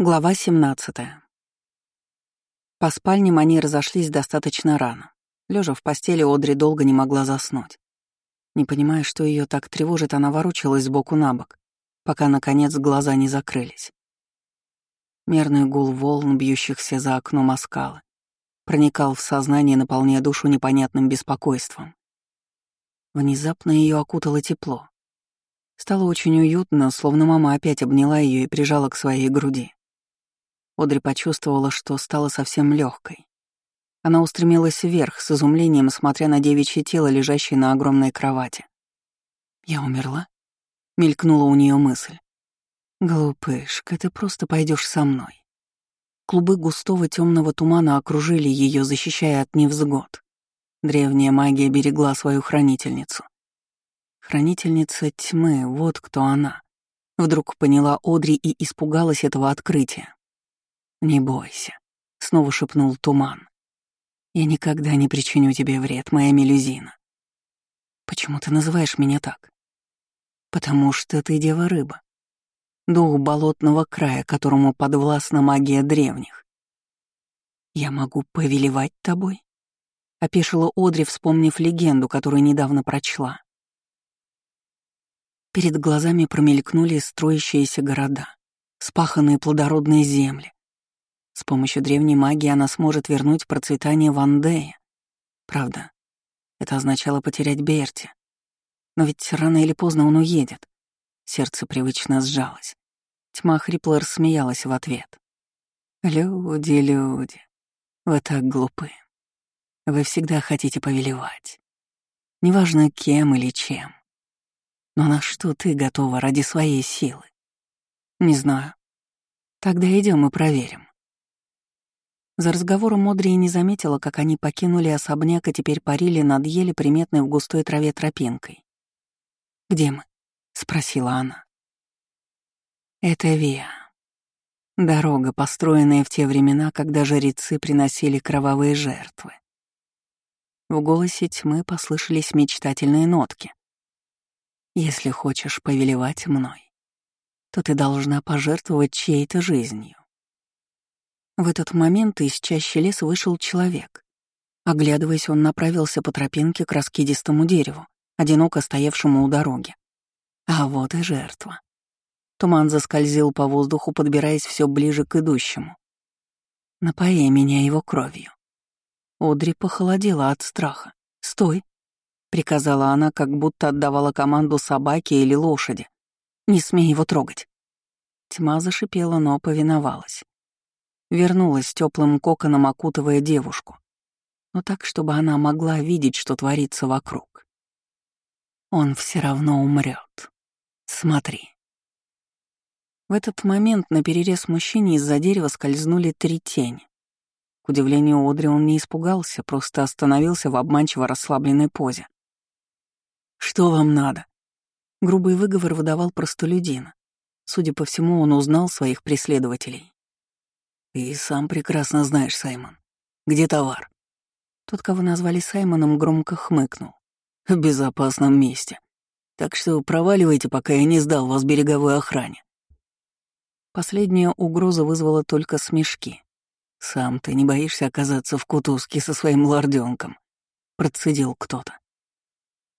Глава 17. По спальне они разошлись достаточно рано. Лежа в постели, Одри долго не могла заснуть. Не понимая, что ее так тревожит, она ворочалась сбоку на бок, пока, наконец, глаза не закрылись. Мерный гул волн, бьющихся за окном оскалы, проникал в сознание, наполняя душу непонятным беспокойством. Внезапно ее окутало тепло. Стало очень уютно, словно мама опять обняла ее и прижала к своей груди. Одри почувствовала, что стала совсем легкой. Она устремилась вверх, с изумлением смотря на девичье тело, лежащее на огромной кровати. «Я умерла?» — мелькнула у нее мысль. «Глупышка, ты просто пойдешь со мной». Клубы густого темного тумана окружили ее, защищая от невзгод. Древняя магия берегла свою хранительницу. Хранительница тьмы, вот кто она. Вдруг поняла Одри и испугалась этого открытия. «Не бойся», — снова шепнул туман. «Я никогда не причиню тебе вред, моя мелюзина». «Почему ты называешь меня так?» «Потому что ты дева-рыба. Дух болотного края, которому подвластна магия древних. Я могу повелевать тобой?» — опешила Одри, вспомнив легенду, которую недавно прочла. Перед глазами промелькнули строящиеся города, спаханные плодородные земли, с помощью древней магии она сможет вернуть процветание Вандея. Правда, это означало потерять Берти. Но ведь рано или поздно он уедет. Сердце привычно сжалось. Тьма хрипло рассмеялась в ответ. «Люди, люди, вы так глупы. Вы всегда хотите повелевать. Неважно, кем или чем. Но на что ты готова ради своей силы? Не знаю. Тогда идем и проверим. За разговором Модри не заметила, как они покинули особняк и теперь парили над еле приметной в густой траве тропинкой. «Где мы?» — спросила она. «Это Виа. Дорога, построенная в те времена, когда жрецы приносили кровавые жертвы». В голосе тьмы послышались мечтательные нотки. «Если хочешь повелевать мной, то ты должна пожертвовать чьей-то жизнью. В этот момент из чащи леса вышел человек. Оглядываясь, он направился по тропинке к раскидистому дереву, одиноко стоявшему у дороги. А вот и жертва. Туман заскользил по воздуху, подбираясь все ближе к идущему. Напои меня его кровью. Одри похолодела от страха. «Стой!» — приказала она, как будто отдавала команду собаке или лошади. «Не смей его трогать!» Тьма зашипела, но повиновалась. Вернулась теплым коконом, окутывая девушку, но так, чтобы она могла видеть, что творится вокруг. Он все равно умрет. Смотри. В этот момент на перерез мужчине из-за дерева скользнули три тени. К удивлению Одри он не испугался, просто остановился в обманчиво расслабленной позе. «Что вам надо?» Грубый выговор выдавал простолюдина. Судя по всему, он узнал своих преследователей и сам прекрасно знаешь, Саймон. Где товар? Тот, кого назвали Саймоном, громко хмыкнул. В безопасном месте. Так что проваливайте, пока я не сдал вас береговой охране. Последняя угроза вызвала только смешки. «Сам ты не боишься оказаться в кутузке со своим лорденком?» — процедил кто-то.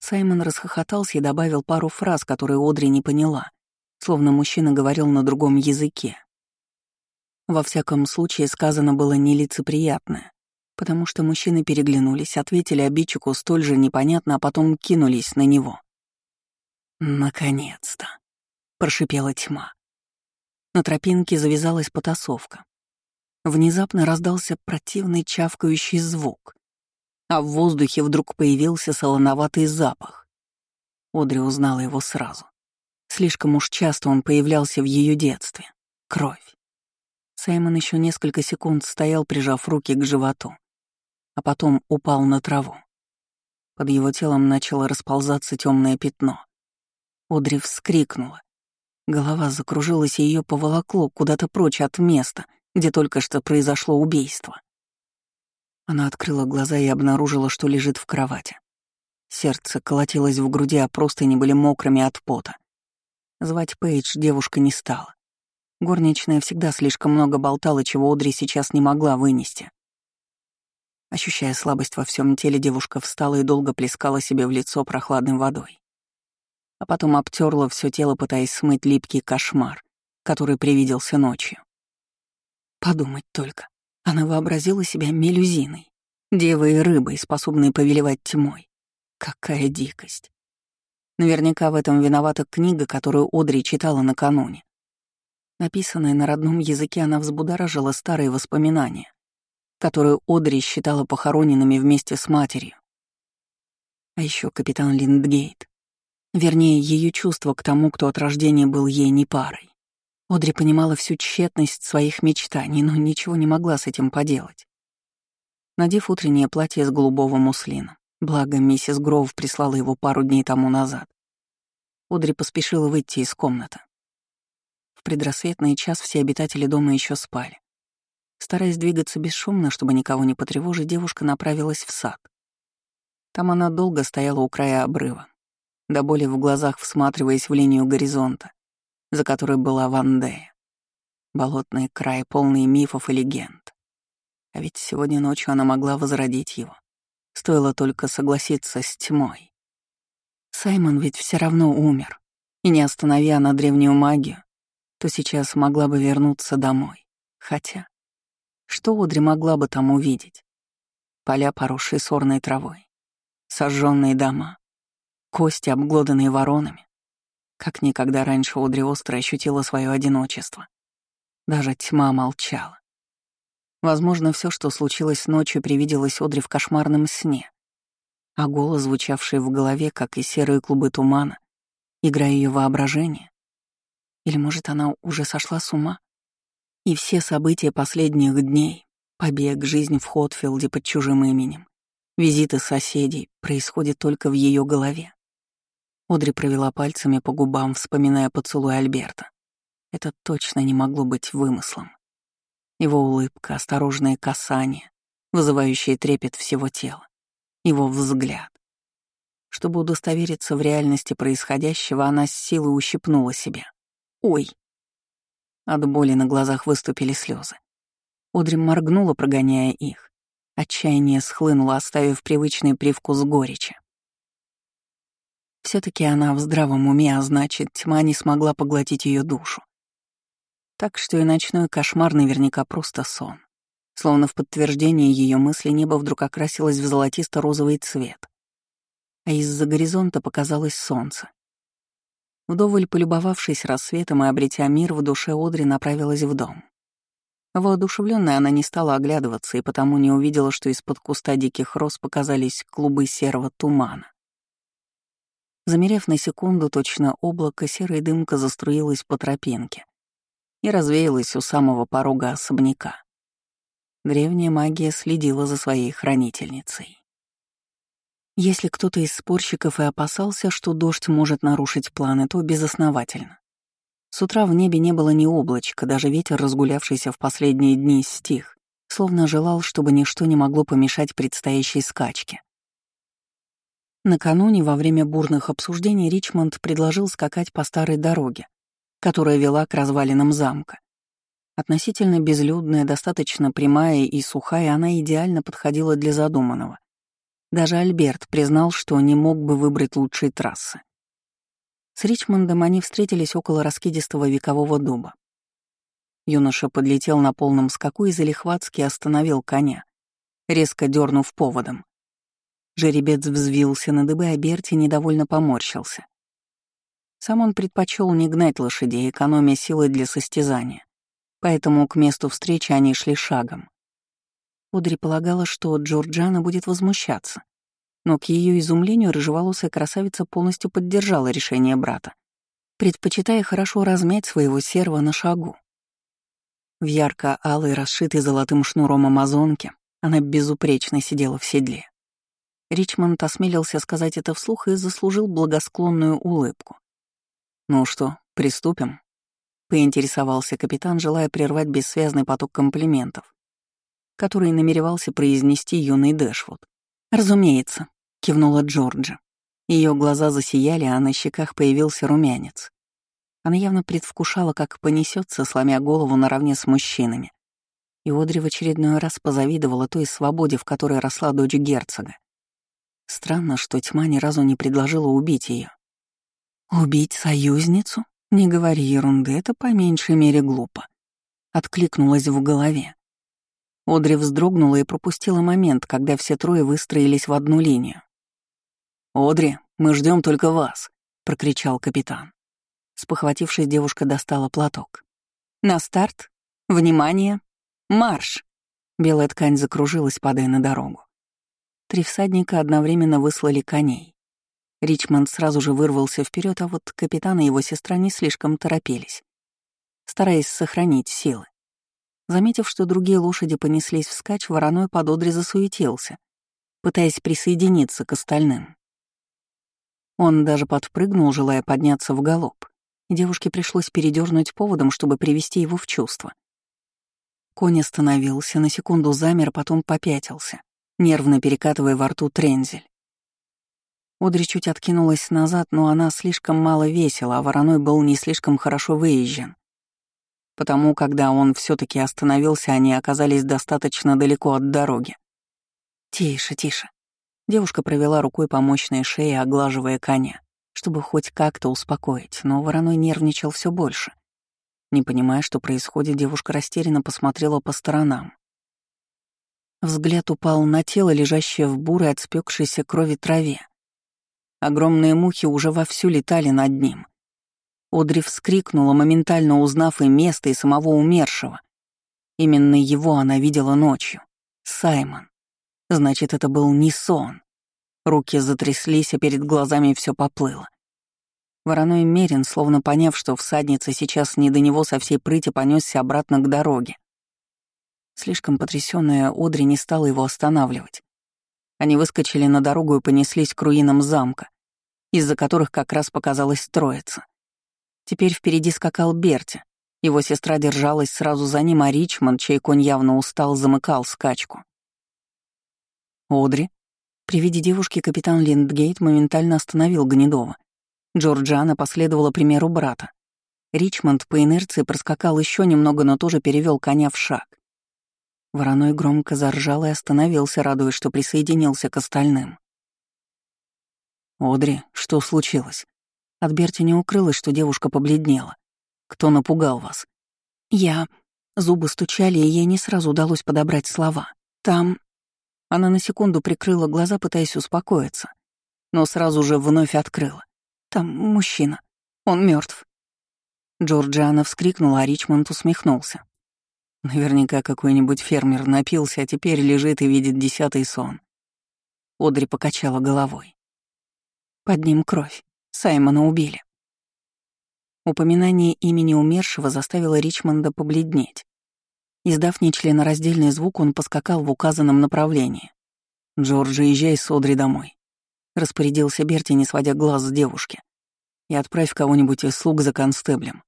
Саймон расхохотался и добавил пару фраз, которые Одри не поняла, словно мужчина говорил на другом языке. Во всяком случае, сказано было нелицеприятное, потому что мужчины переглянулись, ответили обидчику столь же непонятно, а потом кинулись на него. «Наконец-то!» — прошипела тьма. На тропинке завязалась потасовка. Внезапно раздался противный чавкающий звук, а в воздухе вдруг появился солоноватый запах. Одри узнала его сразу. Слишком уж часто он появлялся в ее детстве. Кровь. Саймон еще несколько секунд стоял, прижав руки к животу, а потом упал на траву. Под его телом начало расползаться темное пятно. Одри вскрикнула. Голова закружилась, и ее поволокло куда-то прочь от места, где только что произошло убийство. Она открыла глаза и обнаружила, что лежит в кровати. Сердце колотилось в груди, а просто не были мокрыми от пота. Звать Пейдж девушка не стала. Горничная всегда слишком много болтала, чего Одри сейчас не могла вынести. Ощущая слабость во всем теле, девушка встала и долго плескала себе в лицо прохладной водой. А потом обтерла все тело, пытаясь смыть липкий кошмар, который привиделся ночью. Подумать только, она вообразила себя мелюзиной, девой и рыбой, способной повелевать тьмой. Какая дикость. Наверняка в этом виновата книга, которую Одри читала накануне. Написанная на родном языке, она взбудоражила старые воспоминания, которые Одри считала похороненными вместе с матерью. А еще капитан Линдгейт. Вернее, ее чувство к тому, кто от рождения был ей не парой. Одри понимала всю тщетность своих мечтаний, но ничего не могла с этим поделать. Надев утреннее платье с голубого муслина, благо миссис Гроув прислала его пару дней тому назад, Одри поспешила выйти из комнаты. Предрассветный час все обитатели дома еще спали. Стараясь двигаться бесшумно, чтобы никого не потревожить, девушка направилась в сад. Там она долго стояла у края обрыва, до боли в глазах всматриваясь в линию горизонта, за которой была Вандея. Болотный край, полный мифов и легенд. А ведь сегодня ночью она могла возродить его. Стоило только согласиться с тьмой. Саймон ведь все равно умер. И не останови она древнюю магию, то сейчас могла бы вернуться домой. Хотя, что Одри могла бы там увидеть? Поля, поросшие сорной травой, сожженные дома, кости, обглоданные воронами. Как никогда раньше Одри остро ощутила свое одиночество. Даже тьма молчала. Возможно, все, что случилось ночью, привиделось Одри в кошмарном сне. А голос, звучавший в голове, как и серые клубы тумана, игра ее воображения, или, может, она уже сошла с ума? И все события последних дней — побег, жизнь в Хотфилде под чужим именем, визиты соседей — происходят только в ее голове. Одри провела пальцами по губам, вспоминая поцелуй Альберта. Это точно не могло быть вымыслом. Его улыбка, осторожное касание, вызывающее трепет всего тела. Его взгляд. Чтобы удостовериться в реальности происходящего, она с силой ущипнула себя. Ой. От боли на глазах выступили слезы. Одри моргнула, прогоняя их. Отчаяние схлынуло, оставив привычный привкус горечи. все таки она в здравом уме, а значит, тьма не смогла поглотить ее душу. Так что и ночной кошмар наверняка просто сон. Словно в подтверждение ее мысли небо вдруг окрасилось в золотисто-розовый цвет. А из-за горизонта показалось солнце. Вдоволь полюбовавшись рассветом и обретя мир, в душе Одри направилась в дом. Воодушевленная она не стала оглядываться и потому не увидела, что из-под куста диких роз показались клубы серого тумана. Замерев на секунду, точно облако, серая дымка заструилась по тропинке и развеялась у самого порога особняка. Древняя магия следила за своей хранительницей. Если кто-то из спорщиков и опасался, что дождь может нарушить планы, то безосновательно. С утра в небе не было ни облачка, даже ветер, разгулявшийся в последние дни, стих, словно желал, чтобы ничто не могло помешать предстоящей скачке. Накануне, во время бурных обсуждений, Ричмонд предложил скакать по старой дороге, которая вела к развалинам замка. Относительно безлюдная, достаточно прямая и сухая, она идеально подходила для задуманного. Даже Альберт признал, что не мог бы выбрать лучшие трассы. С Ричмондом они встретились около раскидистого векового дуба. Юноша подлетел на полном скаку и залихватски остановил коня, резко дернув поводом. Жеребец взвился на дыбы, а Берти недовольно поморщился. Сам он предпочел не гнать лошадей, экономя силы для состязания, поэтому к месту встречи они шли шагом. Одри полагала, что Джорджана будет возмущаться. Но к ее изумлению рыжеволосая красавица полностью поддержала решение брата, предпочитая хорошо размять своего серва на шагу. В ярко-алой, расшитой золотым шнуром амазонке, она безупречно сидела в седле. Ричмонд осмелился сказать это вслух и заслужил благосклонную улыбку. «Ну что, приступим?» — поинтересовался капитан, желая прервать бессвязный поток комплиментов, который намеревался произнести юный Дэшвуд. «Разумеется», — кивнула Джорджа. Ее глаза засияли, а на щеках появился румянец. Она явно предвкушала, как понесется, сломя голову наравне с мужчинами. И Одри в очередной раз позавидовала той свободе, в которой росла дочь герцога. Странно, что тьма ни разу не предложила убить ее. «Убить союзницу? Не говори ерунды, это по меньшей мере глупо». Откликнулась в голове. Одри вздрогнула и пропустила момент, когда все трое выстроились в одну линию. «Одри, мы ждем только вас», — прокричал капитан. Спохватившись, девушка достала платок. «На старт! Внимание! Марш!» Белая ткань закружилась, падая на дорогу. Три всадника одновременно выслали коней. Ричмонд сразу же вырвался вперед, а вот капитан и его сестра не слишком торопились, стараясь сохранить силы. Заметив, что другие лошади понеслись вскачь, вороной под одри засуетился, пытаясь присоединиться к остальным. Он даже подпрыгнул, желая подняться в галоп, девушке пришлось передернуть поводом, чтобы привести его в чувство. Конь остановился, на секунду замер, потом попятился, нервно перекатывая во рту трензель. Одри чуть откинулась назад, но она слишком мало весила, а вороной был не слишком хорошо выезжен. Потому, когда он все таки остановился, они оказались достаточно далеко от дороги. «Тише, тише», Девушка провела рукой по мощной шее, оглаживая коня, чтобы хоть как-то успокоить, но вороной нервничал все больше. Не понимая, что происходит, девушка растерянно посмотрела по сторонам. Взгляд упал на тело, лежащее в бурой от спекшейся крови траве. Огромные мухи уже вовсю летали над ним. Одри вскрикнула, моментально узнав и место, и самого умершего. Именно его она видела ночью. Саймон. Значит, это был не сон. Руки затряслись, а перед глазами все поплыло. Вороной Мерин, словно поняв, что всадница сейчас не до него со всей прыти понесся обратно к дороге. Слишком потрясённая Одри не стала его останавливать. Они выскочили на дорогу и понеслись к руинам замка, из-за которых как раз показалась троица. Теперь впереди скакал Берти. Его сестра держалась сразу за ним, а Ричмонд, чей конь явно устал, замыкал скачку. «Одри?» При виде девушки капитан Линдгейт моментально остановил Гнедова. Джорджана последовала примеру брата. Ричмонд по инерции проскакал еще немного, но тоже перевел коня в шаг. Вороной громко заржал и остановился, радуясь, что присоединился к остальным. «Одри, что случилось?» От Берти не укрылось, что девушка побледнела. «Кто напугал вас?» «Я...» Зубы стучали, и ей не сразу удалось подобрать слова. «Там...» Она на секунду прикрыла глаза, пытаясь успокоиться, но сразу же вновь открыла. «Там мужчина. Он мертв. Джорджиана вскрикнула, а Ричмонд усмехнулся. Наверняка какой-нибудь фермер напился, а теперь лежит и видит десятый сон. Одри покачала головой. Под ним кровь. Саймона убили. Упоминание имени умершего заставило Ричмонда побледнеть. Издав нечленораздельный звук, он поскакал в указанном направлении. «Джорджи, езжай с Одри домой», — распорядился Берти, не сводя глаз с девушки. «И отправь кого-нибудь из слуг за констеблем».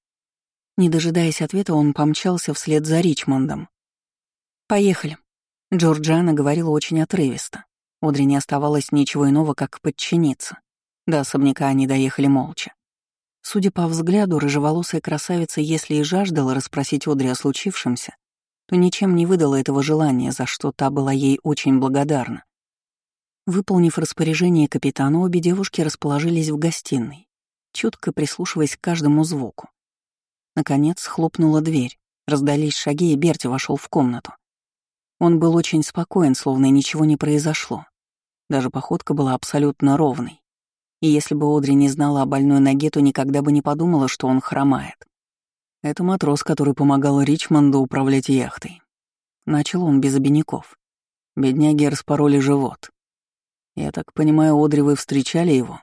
Не дожидаясь ответа, он помчался вслед за Ричмондом. «Поехали», — Джорджана говорила очень отрывисто. Одри не оставалось ничего иного, как подчиниться. До особняка они доехали молча. Судя по взгляду, рыжеволосая красавица, если и жаждала расспросить Одри о случившемся, то ничем не выдала этого желания, за что та была ей очень благодарна. Выполнив распоряжение капитана, обе девушки расположились в гостиной, чутко прислушиваясь к каждому звуку. Наконец хлопнула дверь, раздались шаги, и Берти вошел в комнату. Он был очень спокоен, словно ничего не произошло. Даже походка была абсолютно ровной. И если бы Одри не знала о больной ноге, то никогда бы не подумала, что он хромает. Это матрос, который помогал Ричмонду управлять яхтой. Начал он без обиняков. Бедняги распороли живот. Я так понимаю, Одри, вы встречали его?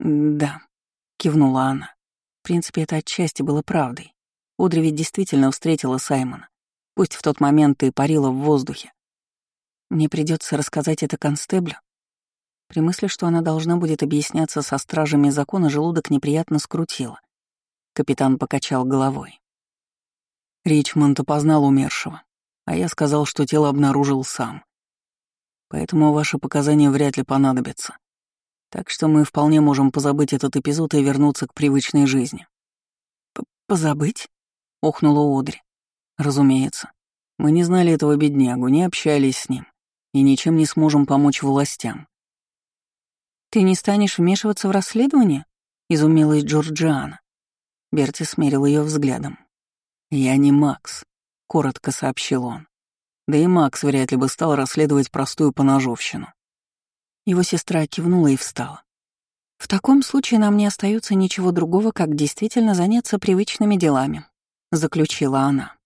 Да, кивнула она. В принципе, это отчасти было правдой. Одри ведь действительно встретила Саймона. Пусть в тот момент и парила в воздухе. Мне придется рассказать это констеблю. При мысли, что она должна будет объясняться со стражами закона, желудок неприятно скрутило. Капитан покачал головой. Ричмонд опознал умершего, а я сказал, что тело обнаружил сам. Поэтому ваши показания вряд ли понадобятся. Так что мы вполне можем позабыть этот эпизод и вернуться к привычной жизни. П «Позабыть?» — охнула Одри. «Разумеется. Мы не знали этого беднягу, не общались с ним и ничем не сможем помочь властям». «Ты не станешь вмешиваться в расследование?» — изумилась Джорджиана. Берти смерил ее взглядом. «Я не Макс», — коротко сообщил он. Да и Макс вряд ли бы стал расследовать простую поножовщину. Его сестра кивнула и встала. «В таком случае нам не остается ничего другого, как действительно заняться привычными делами», — заключила она.